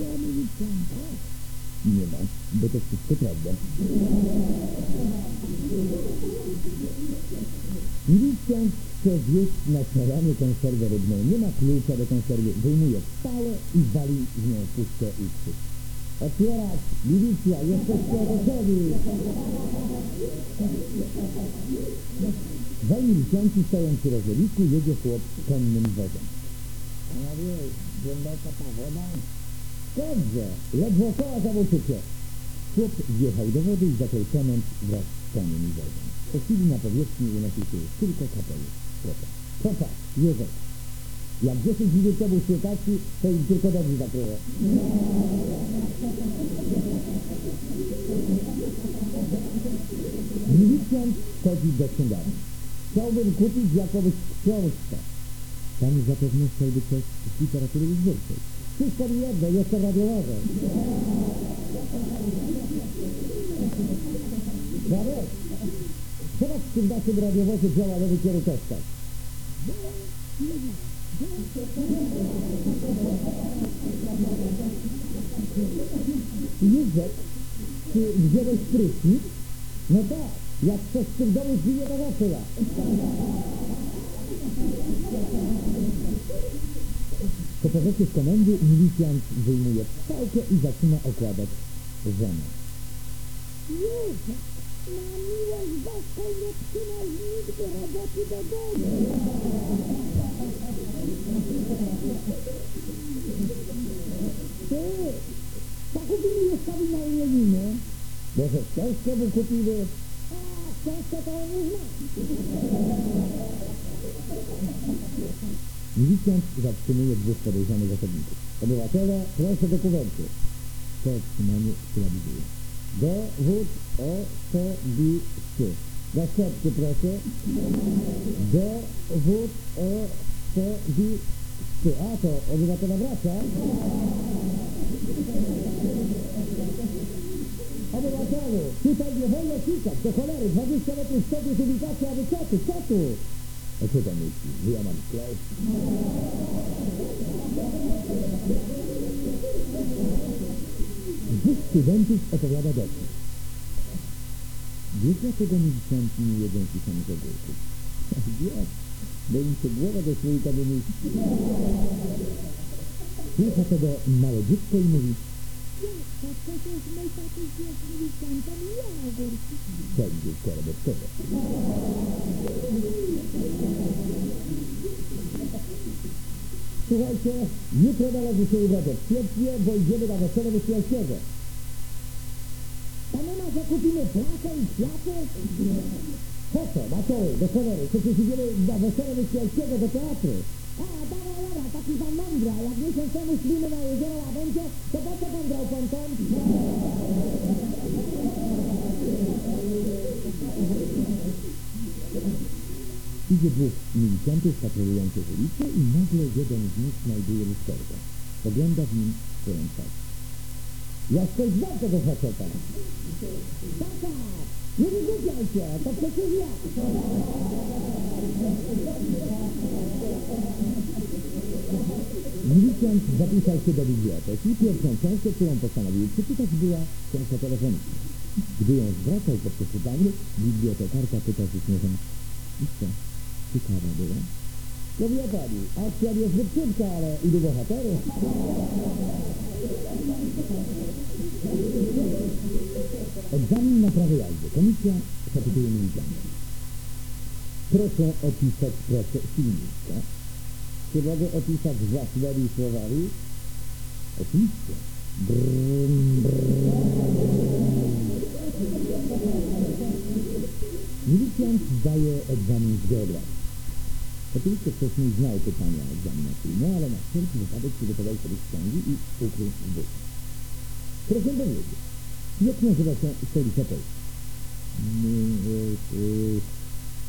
O milicjantach. Nie ma, bo to wszystko prawda. Milicjant chce zjeść na śniadanie konserwę rybną. Nie ma klucza do konserwy. Wyjmuje pałę i wali z nią pustkę i krzyk. Otwierać! Milicja! Jesteście gotowi! Dwaj milicjanci stoją przy rozlewisku, jedzie chłop konnym wozem. Panowie, głęboka ta woda? Dobrze, ledwo koła zawłóczycie. Chłop wjechał do wody i zaczął tonąć wraz z koniem i wozem. Po chwili na powierzchni unosił się już tylko kapelusz. Popatrz, Józef. Jak 10 minut temu świetaci, to im tylko dobrze zakryło. Milicjant chodzi do księgarni. Chciałbym kupić jakąś książkę. Pan zapewne chciałby coś z literatury wyzwórczej. Wszystko mi jedno, jestem radiowowy. Radek, czy w naszym radiowozie działa nowy kierunkowskaz. Józek, czy wziąłeś prysznic? No tak, jak ktoś w tym domu zginie, to zawsze ja. Po powrocie z komendy milicjant wyjmuje pałkę i zaczyna okładać żonę. Józef, na miłość boską nie przynoś nigdy roboty do domu. Ty, zakupili jeszcze na imieniny. Może książkę mu kupili? A, książkę to on nie zna. Milicjant zatrzymuje dwóch podejrzanych osobników. Obywatele, proszę dokumenty. To otrzymanie stabilizuje. Dowód osobisty. Następny proszę. Dowód osobisty. A to obywatela wraca. Obywatelu, tutaj nie wolno klikać, do cholery, 20 metrów stąd jest ubikacja, a wy co tu, co tu? A co? Że ja mam sklep? Dwóch studentów opowiada doktor. Wiesz dlaczego milicjanci nie jedzą pisanych ogórków? Wiesz, bo im się głowa do słoika nie. Słucha tego małe dziecko i mówi To przecież mój tatuś jest milicjantem i ja ogórki. Wszędzie skarabeczkowe. Słuchajcie, jutro należy się ubrać świetnie, bo idziemy na wesele Wyspiańskiego. A my ma zakupimy prasę i kwiaty? Po co, Maciej, do cholery, przecież idziemy na wesele Wyspiańskiego do teatru. A, dobra, dobra, taki pan mądry, a jak miesiąc temu szliśmy na jezioro Łabędzie, to po co pan grał pontą? Idzie dwóch milicjantów patrolujących ulicę i nagle jeden z nich znajduje lusterko. Pogląda w nim swoją twarz. Ja coś znam tego faceta. Tata, nie wygłupiaj się, to przecież ja. Milicjant zapisał się do biblioteki. Pierwszą książkę, którą postanowił przeczytać, była książka telefoniczna. Gdy ją zwracał po przeczytaniu, bibliotekarka pyta z uśmiechem i co, ciekawa była? To wie pani, akcja jest szybka, ale ilu bohaterów? Egzamin na prawo jazdy. Komisja zapytuje milicjanta. Proszę opisać pracę silnika. Czy mogę opisać własnymi słowami? Oczywiście. Milicjant zdaje egzamin z geografii. Oczywiście wcześniej znał pytania egzaminacyjne, ale na wszelki wypadek przygotował sobie księgi i ukrył w bucie. Proszę powiedzieć, jak nazywa się stolica Polski?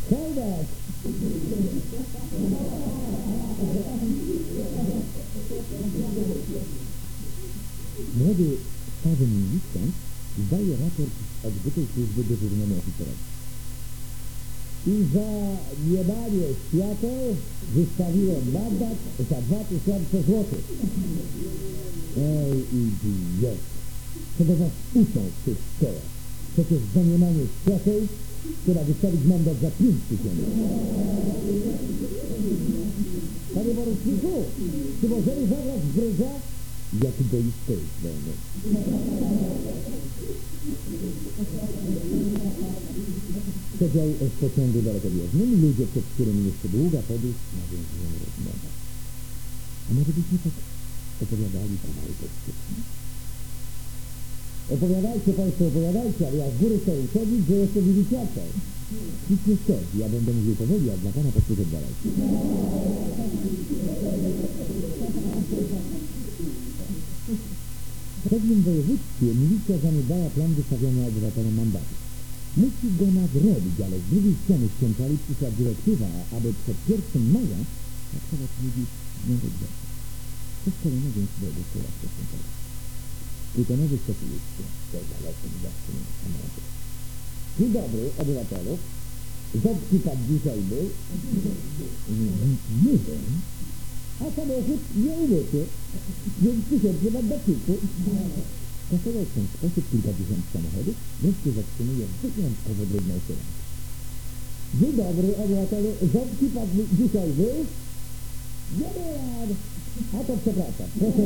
Hołdak! Młody starzy milicjant zdaje raport z odbytej służby dyżurnemu oficerowi. I za niebanie świateł wystawiłem mandat za 2000 złotych. Ej, idiot. Czego was uczą w tych szkołach? Przecież domniemanie świateł, która wystawić mandat za pięć tysięcy. Panie poruczniku, czy możemy zagrać w bryża? Jak boisko jest wolne. Siedział w pociągu dalekobieżnym, ludzie, przed którymi jeszcze długa podróż, nawiązują rozmowę. A może byśmy tak opowiadali kawałek odstępny? Opowiadajcie Państwo, opowiadajcie, ale ja z góry chcę uchodzić, że jeszcze widzicie Nic nie szkodzi, ja będę mówił powoli, a dla Pana dwa razy. W pewnym województwie milicja zaniedbała plan wystawiania obywatelom mandatu. Musi go nadrobić, ale z drugiej strony z centrali przyszła dyrektywa, aby przed 1 maja traktować ludzi z dnią egzaminu. To szkolenie więc było szkoła stosunkowa. Plutonowy specjaliści, to zaleceń zawsze samolotu. Dzień dobry, obywatelu. Ząbki pan dzisiaj był? Wiem. A samochód nie umyty, więc tysięcy mandatyku. Kasował w ten sposób kilkadziesiąt samochodów, wreszcie zatrzymuje wyjątkowo drobną osobę. Dzień dobry, obywatelu. Ząbki pan dzisiaj? Nie byłem. A to przepraszam. Proszę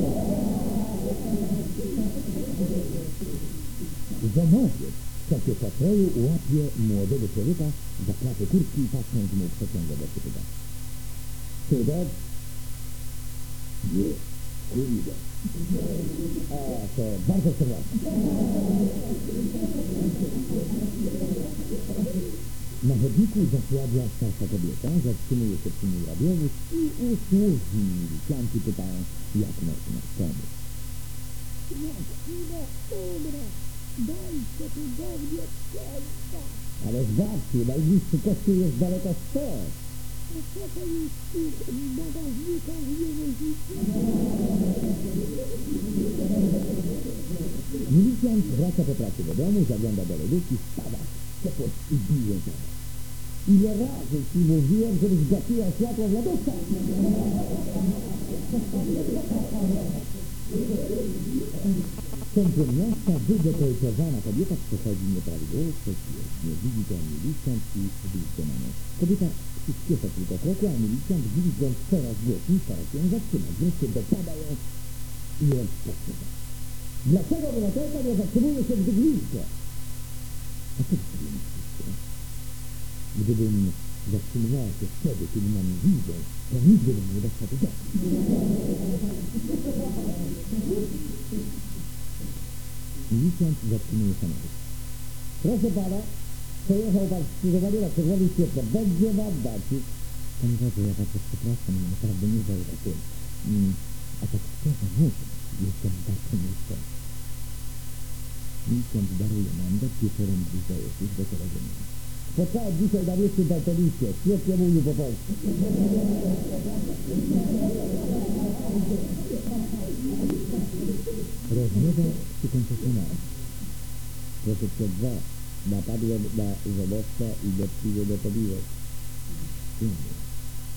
Zamowiec w czasie patrolu łapie młodego człowieka za klapy kurtki i patrząc mu w przeciągłe się pyta. Cudek? Nie, kurde. A, to bardzo przepraszam. Na chodniku zasłabia starsza kobieta, zatrzymuje się przy niej radiowóz i usłużni milicjanci pytają, jak można pomóc. Jak chwilę umrę, dajcie tu do mnie księdza. Ale zobaczcie, najbliższy kościół jest daleko stąd. Milicjant wraca po pracy do domu, zagląda do lodówki, spada, ciepło i bije zaraz. Ile razy ci mówiłem, żebyś gasiła światło w lodówce? W centrum miasta wydekoltowana kobieta przechodzi nieprawidłowo przez Nie widzi to milicjant i wyjdzie na. Kobieta przyspiesza tylko kroku, a milicjant widząc coraz głośniej stara się ją zatrzymać. Wreszcie dopada ją i rozpoczyna. Dlaczego obywatelka nie zatrzymuje się, gdy gwizdże? A co myślicie? Gdybym zatrzymywała się wtedy, kiedy mam widzę, to nigdy bym nie dostał do domu. Milicjant zatrzymuje samochód. Proszę pana, przejechał pan skrzyżowanie na czerwonym świetle. Będzie mandacik. Panie Boże, ja bardzo przepraszam, naprawdę nie zauważyłem. Mm, a tak szczerze mówiąc, jestem bardzo nieszczęśliwy. Milicjant daruje mandat, wieczorem zbliżaje się do porozumienia. Spotkałem dzisiaj na mieście daltoniście. Świetnie mówił po polsku. Rozmowa przy koncesionarzu. Troszeczkę dwa. Napadłem na żonowca i dotkliwie go pobiłem. Synu,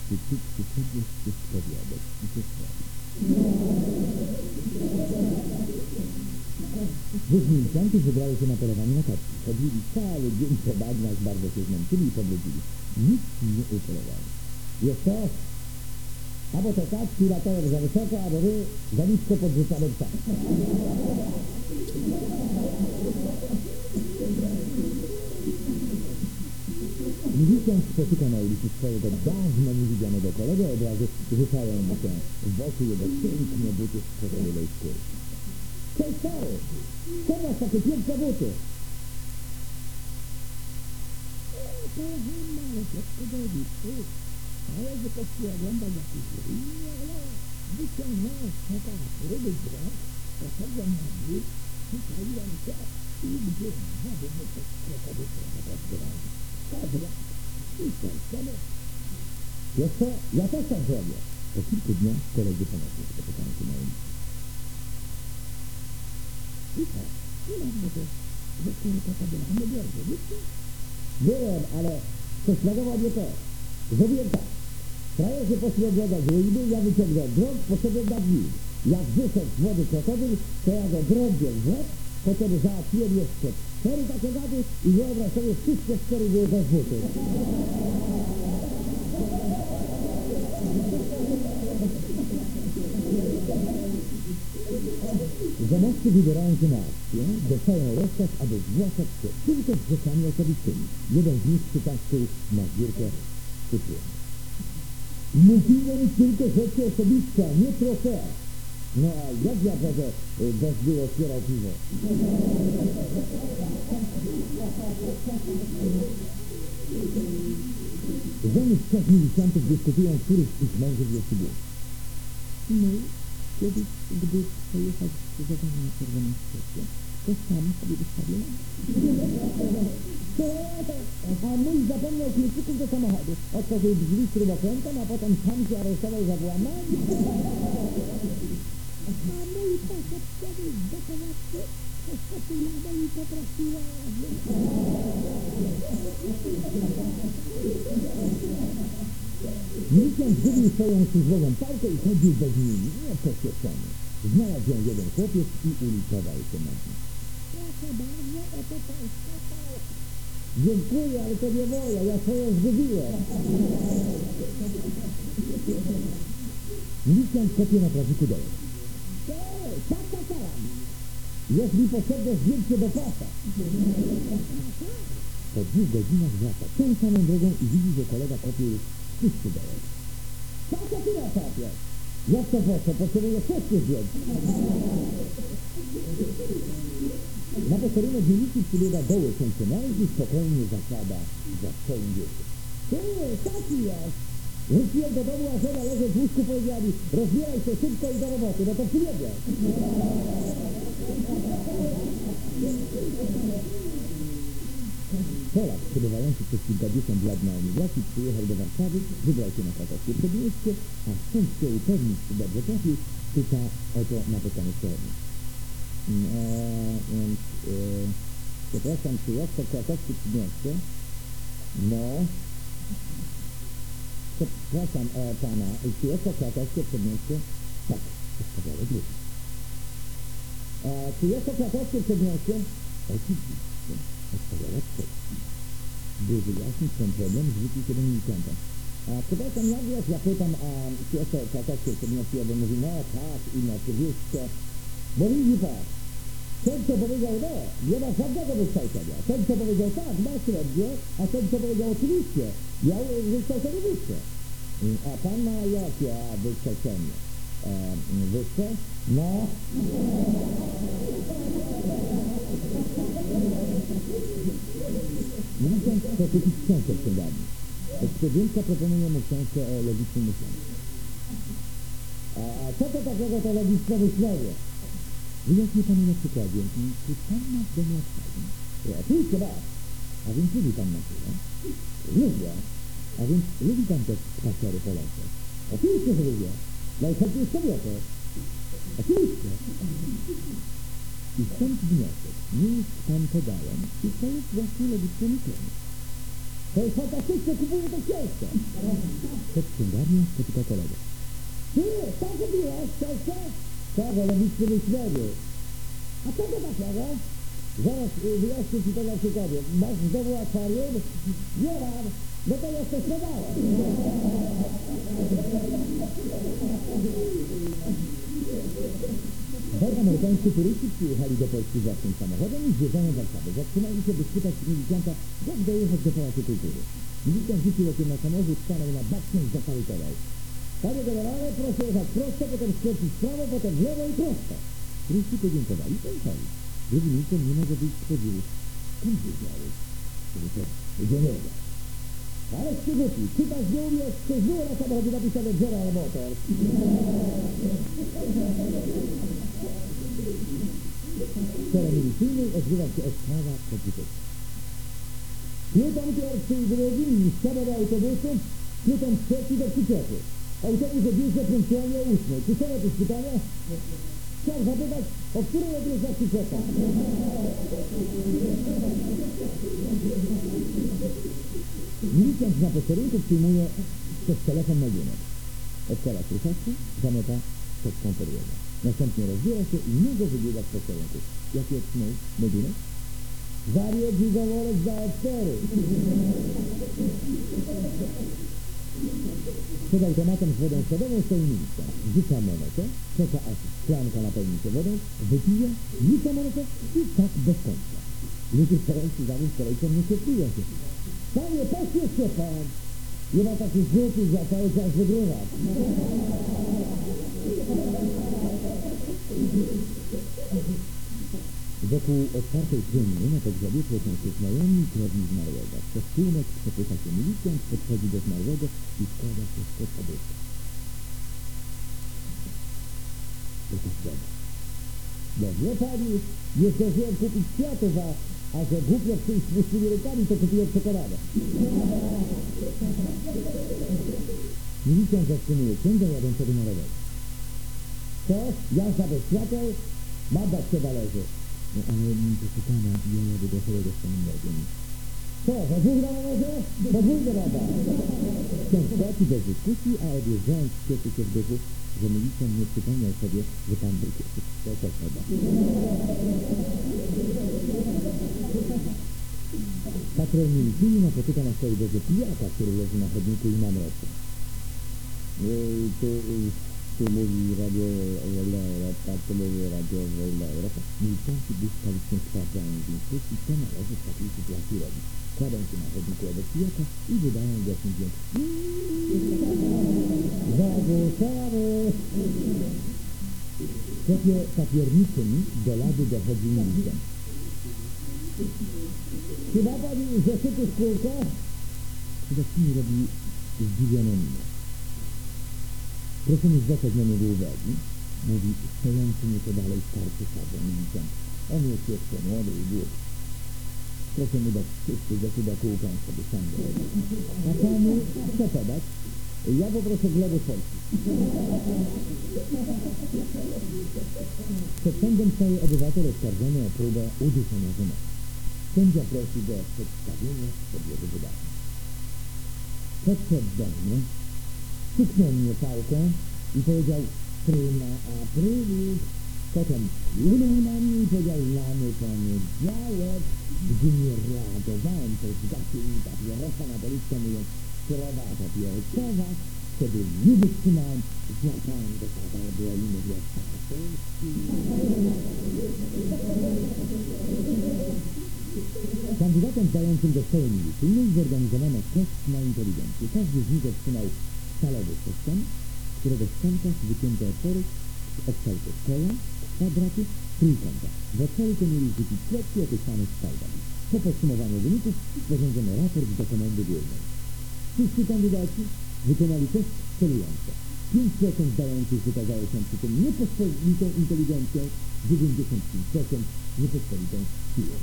czy ty przyszedłeś się spowiadać i się chwalić? Milicjantów wybrało się na polowanie na kaczki. Chodzili cały dzień po bagnach, bardzo się zmęczyli i pobrudzili. Nic nie upolowali. Jest to? Albo te kaczki latają za wysoko, albo my za nisko podrzucamy psa. Milicjant spotyka na ulicy swojego dawno niewidzianego kolegę, od razu rzucają mu się wokół jego piękne buty z czerwonej skóry. Cześć stary! Co masz takie piękne buty? Pojechałem mało troszkę do Egiptu, ale wykościłem bagażnik i ale wyciągnąłem taka ryby brak, poszedłem na dół, przypaliłem się i gdzieś wody mnie przez krokowy trochę podgrałem. Dobra, i co sobie? Wiesz co? Ja też tak zrobię. Po kilku dniach koledzy ponownie spotykają się na ulicy. I co? I mam mówię, że tylko to była nie bierze, wiecie? Byłem, ale prześladował mnie to. Zrobiłem tak. Frajerzy poszli oglądać ruiny, ja wyciągnąłem drąg, poszedłem na dni. Jak wyszedł z wody krokodyl, to ja go drobię w łeb, potem załatwiłem jeszcze cztery takie gady i wyobraź sobie, wszystkie cztery były bez butów. Zamowcy wybierają się na akcję, dostają rozkaz, aby zgłaszać się tylko z rzeczami osobistymi. Jeden z nich przytaczył na zbiórkę tytułem. Mówiłem tylko rzeczy osobiste, nie trofea. No a jak ja będę y, bez było otwierał piwo? Żony z trzech milicjantów dyskutują, których z ich mężów jest głos. My, kiedyś, gdy pojechać z krzyżowania na czerwonym świecie, to sam sobie wystawiłem. A mój zapomniał kluczyków do samochodu. Otworzył drzwi śrubokrętem, a potem sam się aresztował za włamanie. A mój poszedł kiedyś do pomocy, poskoczył na dół i poprosił o. Milicjant zgubił swoją służbową pałkę i chodził bez niej, nieprzeświadczony. Znalazł ją jeden chłopiec i ulicował się nad nim. Proszę bardzo, oto pańska pałka. Dziękuję, ale to nie moja, ja swoją zgubiłem. Milicjant kopie na prawiku dołu. Ej, tak, tak, tak. Jest mi potrzebne zdjęcie do pasa. Po dwóch godzinach wraca tą samą drogą i widzi, że kolega kopie już wszyscy dołek. Tak, to ty kopiesz. Jak to po co? Potrzebuję wszystkie zdjęć. Na posterunek milicji przybiega doły funkcjonariusz i spokojnie zakłada za swoim dzieckiem. Ty, taki jest. Wróciłem do domu, a żona leży w łóżku, powiedziała mi, rozbieraj się szybko i do roboty, no to przyjedzie. Polak, przebywający przez kilkadziesiąt lat na emigracji, przyjechał do Warszawy, wybrał się na krakowskie przedmieście, a chcąc się upewnić, czy dobrze trafił, pyta o to na pytanie wczoraj. Eee, więc, eee, przepraszam, czy jest to krakowskie przedmieście? No. Przepraszam e, pana, czy jest to krakowskie przedmieście? Tak, odpowiada drugi. E, czy jest to krakowskie przedmieście? Oczywiście. By wyjaśnić ten problem, zwrócił się do milicjanta. A przepraszam, jak jest, ja pytam, a krakowskie przedmieście? Jeden mówi, no tak, i no oczywiście. Bo widzi pan, ten, co powiedział no, nie ma żadnego wykształcenia. Ten, co powiedział tak, ma średnie, a ten, co powiedział oczywiście, miał wykształcenie wyższe. A pan ma jakie wykształcenie? E, wyższe? No. Milicjant chce kupić książkę w księgarni. Ekspedientka proponuje mu książkę o logicznym myśleniu. A, co to takiego to logiczne myślenie? Wyjaśnię panu na przykładzie. Czy pan ma w domu odpady? Oczywiście raz. A więc lubi pan naturę? Lubię. A więc lubi pan też spacery po lesie? Oczywiście, że lubię. Najchętniej z kobietą. Oczywiście. I stąd wniosek. Nie jest pan podałem. I to jest właśnie logiczne myślenie. To jest fantastyczne, kupuję tę książkę. Przed księgarnią spotyka kolega. Ty, tak kupiłeś książkę? Tak, o logiczne myślenie. A co to takiego? Zaraz y, wyjaśnię ci to na przykładzie. Masz w domu akwarium? Nie mam. No to jeszcze sprzedałem. Dwaj amerykańscy turyści przyjechali do Polski własnym samochodem i zwiedzają Warszawę. Zatrzymali się, by spytać milicjanta, jak dojechać do Pałacu Kultury. Milicjant rzucił okiem na samochód, stanął na baczność, zasalutował. Panie generale, proszę jechać prosto, potem skręcić w prawo, potem w lewo i prosto. Turyści podziękowali i pojechali. Drugi milicjant nie może wyjść z podziwu. Skąd wiedziałeś? Że to Geneva. Ale ty głupi, czytasz nie umiesz, coś było na samochodzie napisane General Motors. W sferze milicyjnej odbywa się odprawa komputerska. Pluton pierwszy i drugi wsiada do autobusu, Pluton trzeci do przyczepy. Autobus odjeżdża punktualnie o ósmej. Czy są jakieś pytania? Chciałem zapytać, o której odjeżdża przyczepa? Milicjant na posterunku przyjmuje przez telefon meldunek. Odkłada słuchawkę, zamyka czeską podłogę. Następnie rozbiera się i nago wybiega z posterunku. Jaki odsunął medunek? Zariedzi zaworek za otwory. Przed automatem z wodą sodową stoi milicja. Rzuca monetę, czeka aż szklanka napełni się wodą, wypije, rzuca monetę i tak bez końca. Ludzie stojący za nim z kolejką nie cierpliwią się. Panie, pośpiesz się pan! Nie ma takich głupich, za cały czas wygrywać. Wokół otwartej trumny na pogrzebie tłoczą się znajomi i krewni zmarłego. Przez tłumek przepycha się milicjant, podchodzi do zmarłego i składa się ta zgoda. Dobrze pani, nie zdążyłem kupić kwiatów, a, a że głupio przyjść z pustymi rękami, to kupiłem czekoladę. Milicjant zatrzymuje księdza jadącego na rowerze. Co? Jazda bez świateł? Mandat się należy. No ale proszę pana, ja jadę do chorego z panem Bogiem. Co, dwóch na rowerze? Podwójny mandat. Ksiądz płaci bez dyskusji, a odjeżdżając cieszy się w duchu, że milicjant nie przypomniał sobie, że pan Bóg jest. To też prawda. Patrol milicyjny napotyka na swojej drodze pijaka, który leży na chodniku i na mroku. Tu, tu mówi radio Wolna Europa, tu mówi radio Wolna Europa. Militanci błyskawicznie sprawdzają w instrukcji, co należy w takiej sytuacji robić. Kładą się na chodniku obok pijaka i wydają głośny dźwięk. Zagłuszamy! W sklepie papierniczym do lady dochodzi milicjant. Chyba pani zeszyty w kółko? Przedawczyni robi zdziwioną minę. Proszę mi zwracać na niego uwagi, mówi stojący nieco dalej starszy sadzon milicjant. On jest jeszcze młody i głupi. Proszę mu dać zeszyt do kółka, on sobie sam. A panu co podać? Ja poproszę glebę Polski. Przed sądem stoi obywatel oskarżony o próbę uduszenia żony. Sędzia prosi go o przedstawienie podjęty wydarzeń. Podszedł do mnie, stuknął mnie pałką i powiedział prima aprilis. Potem plunął na mnie i powiedział lamy poniedziałek, gdy nie reagowałem, to zgasił mi papierosa na policzkę mówiąc sprawa papierosowa, wtedy nie wytrzymałem, złapałem do kawału i mówię. Kandydatom zdającym do szkoły milicyjnej zorganizowano test na inteligencję. Każdy z nich otrzymał stalowy system, z którego w kątach wycięto otwory od kształtu koła, kwadratu, trójkąta. W otworku mieli rzucić kropki o tych samych. Po podsumowaniu wyników sporządzono raport do komendy głównej. Wszyscy kandydaci wykonali test celująco. 5% zdających wykazało się przy tym niepospolitą inteligencją, 95% niepospolitą siłą.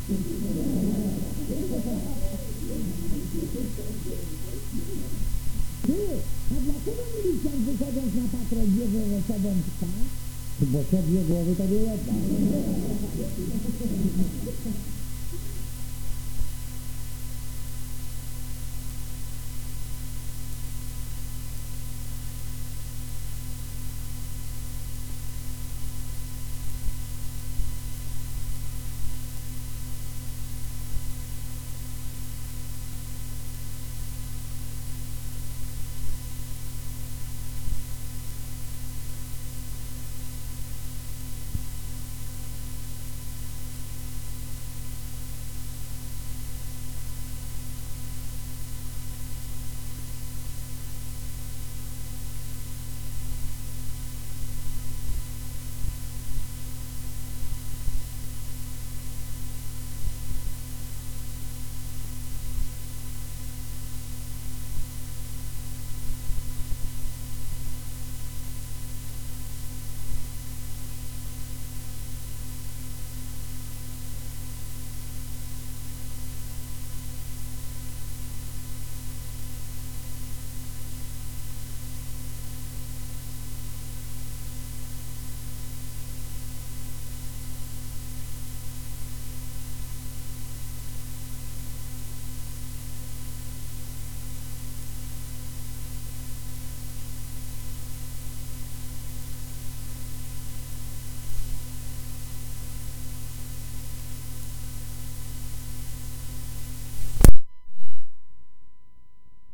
Ty, a dlaczego milicjant wychodząc na patrol bierze ze sobą psa? Bo co dwie głowy to nie jedna.